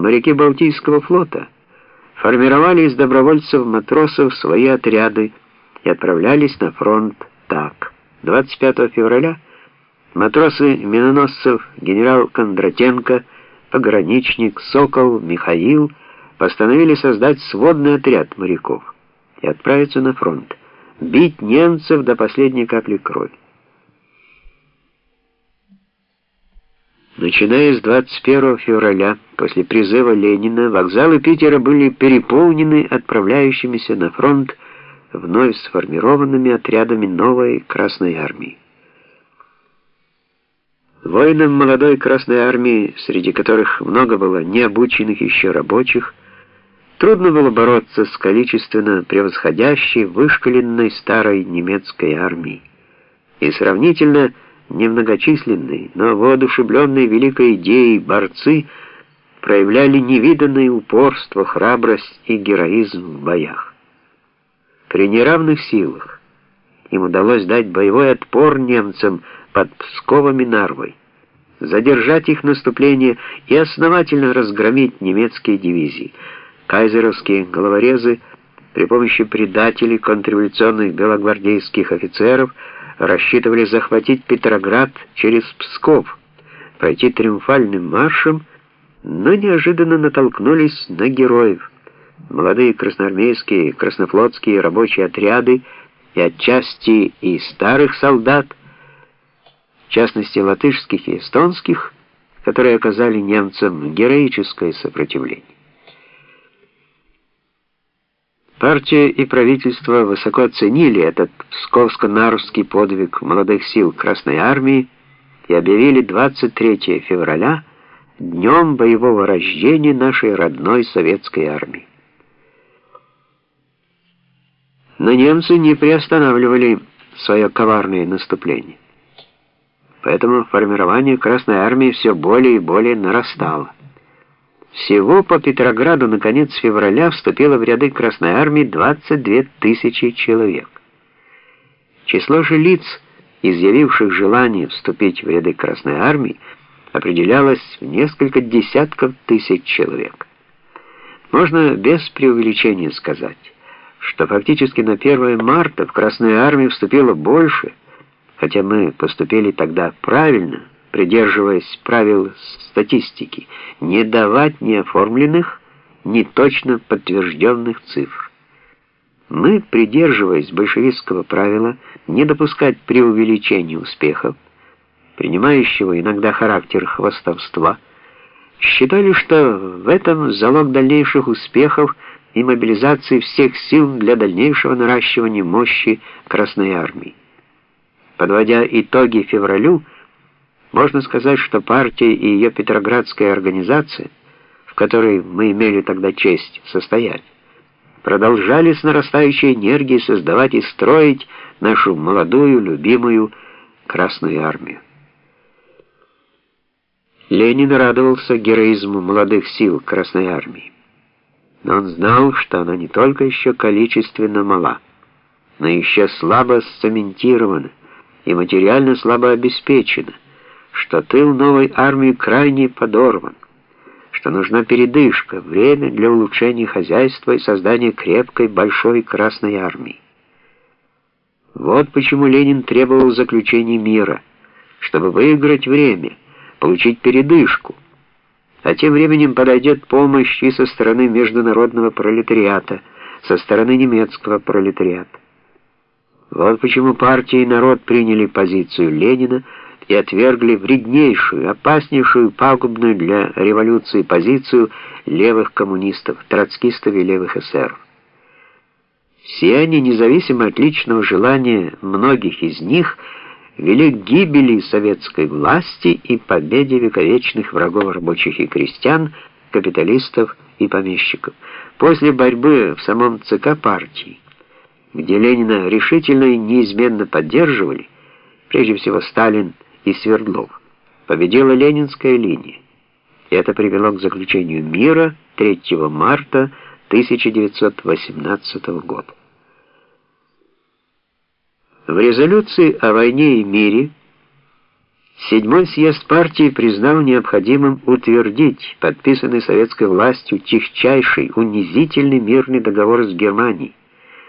Моряки Балтийского флота формировали из добровольцев-матросов свои отряды и отправлялись на фронт так. 25 февраля матросы миноносцев генерал Кондратенко, пограничник Сокол, Михаил постановили создать сводный отряд моряков и отправиться на фронт, бить немцев до последней капли крови. Начиная с 21 февраля, после призыва Ленина, вокзалы Питера были переполнены отправляющимися на фронт вновь сформированными отрядами новой Красной Армии. Воинам молодой Красной Армии, среди которых много было необученных еще рабочих, трудно было бороться с количественно превосходящей, вышкаленной старой немецкой армией. И сравнительно немногочисленные, но воодушевленные великой идеей борцы проявляли невиданное упорство, храбрость и героизм в боях. При неравных силах им удалось дать боевой отпор немцам под Псковом и Нарвой, задержать их наступление и основательно разгромить немецкие дивизии. Кайзеровские головорезы при помощи предателей контрреволюционных белогвардейских офицеров – рассчитывали захватить Петроград через Псков, пройти триумфальным маршем, но неожиданно натолкнулись на героев. Молодые красноармейские, краснофлотские рабочие отряды и отчасти и старых солдат, в частности латышских и эстонских, которые оказали немцам героическое сопротивление. Партия и правительство высоко оценили этот псковско-нарвский подвиг молодых сил Красной Армии и объявили 23 февраля днем боевого рождения нашей родной советской армии. Но немцы не приостанавливали свое коварное наступление. Поэтому формирование Красной Армии все более и более нарастало. Всего по Петрограду на конец февраля вступило в ряды Красной Армии 22 тысячи человек. Число же лиц, изъявивших желание вступить в ряды Красной Армии, определялось в несколько десятков тысяч человек. Можно без преувеличения сказать, что фактически на 1 марта в Красную Армию вступило больше, хотя мы поступили тогда правильно, придерживаясь правил статистики, не давать неоформленных, не точно подтвержденных цифр. Мы, придерживаясь большевистского правила не допускать преувеличения успехов, принимающего иногда характер хвастовства, считали, что в этом залог дальнейших успехов и мобилизации всех сил для дальнейшего наращивания мощи Красной Армии. Подводя итоги февралю, можно сказать, что партия и ее Петроградская организация, в которой мы имели тогда честь состоять, продолжали с нарастающей энергией создавать и строить нашу молодую, любимую Красную Армию. Ленин радовался героизму молодых сил Красной Армии. Но он знал, что она не только еще количественно мала, но еще слабо сцементирована и материально слабо обеспечена что тыл новой армии крайне подорван, что нужна передышка, время для улучшения хозяйства и создания крепкой большой Красной армии. Вот почему Ленин требовал заключения мира, чтобы выиграть время, получить передышку, а тем временем подойдет помощь и со стороны международного пролетариата, со стороны немецкого пролетариата. Вот почему партия и народ приняли позицию Ленина, и отвергли вреднейшую, опаснейшую, пагубную для революции позицию левых коммунистов, троцкистов и левых эсеров. Все они, независимо от личного желания многих из них, вели к гибели советской власти и победе вековечных врагов рабочих и крестьян, капиталистов и помещиков. После борьбы в самом ЦК партии, где Ленина решительно и неизменно поддерживали, прежде всего Сталин и Свердлов. Победила ленинская линия. Это привело к заключению мира 3 марта 1918 года. В резолюции о войне и мире Седьмой съезд партии признал необходимым утвердить подписанный советской властью тихчайший, унизительный мирный договор с Германией.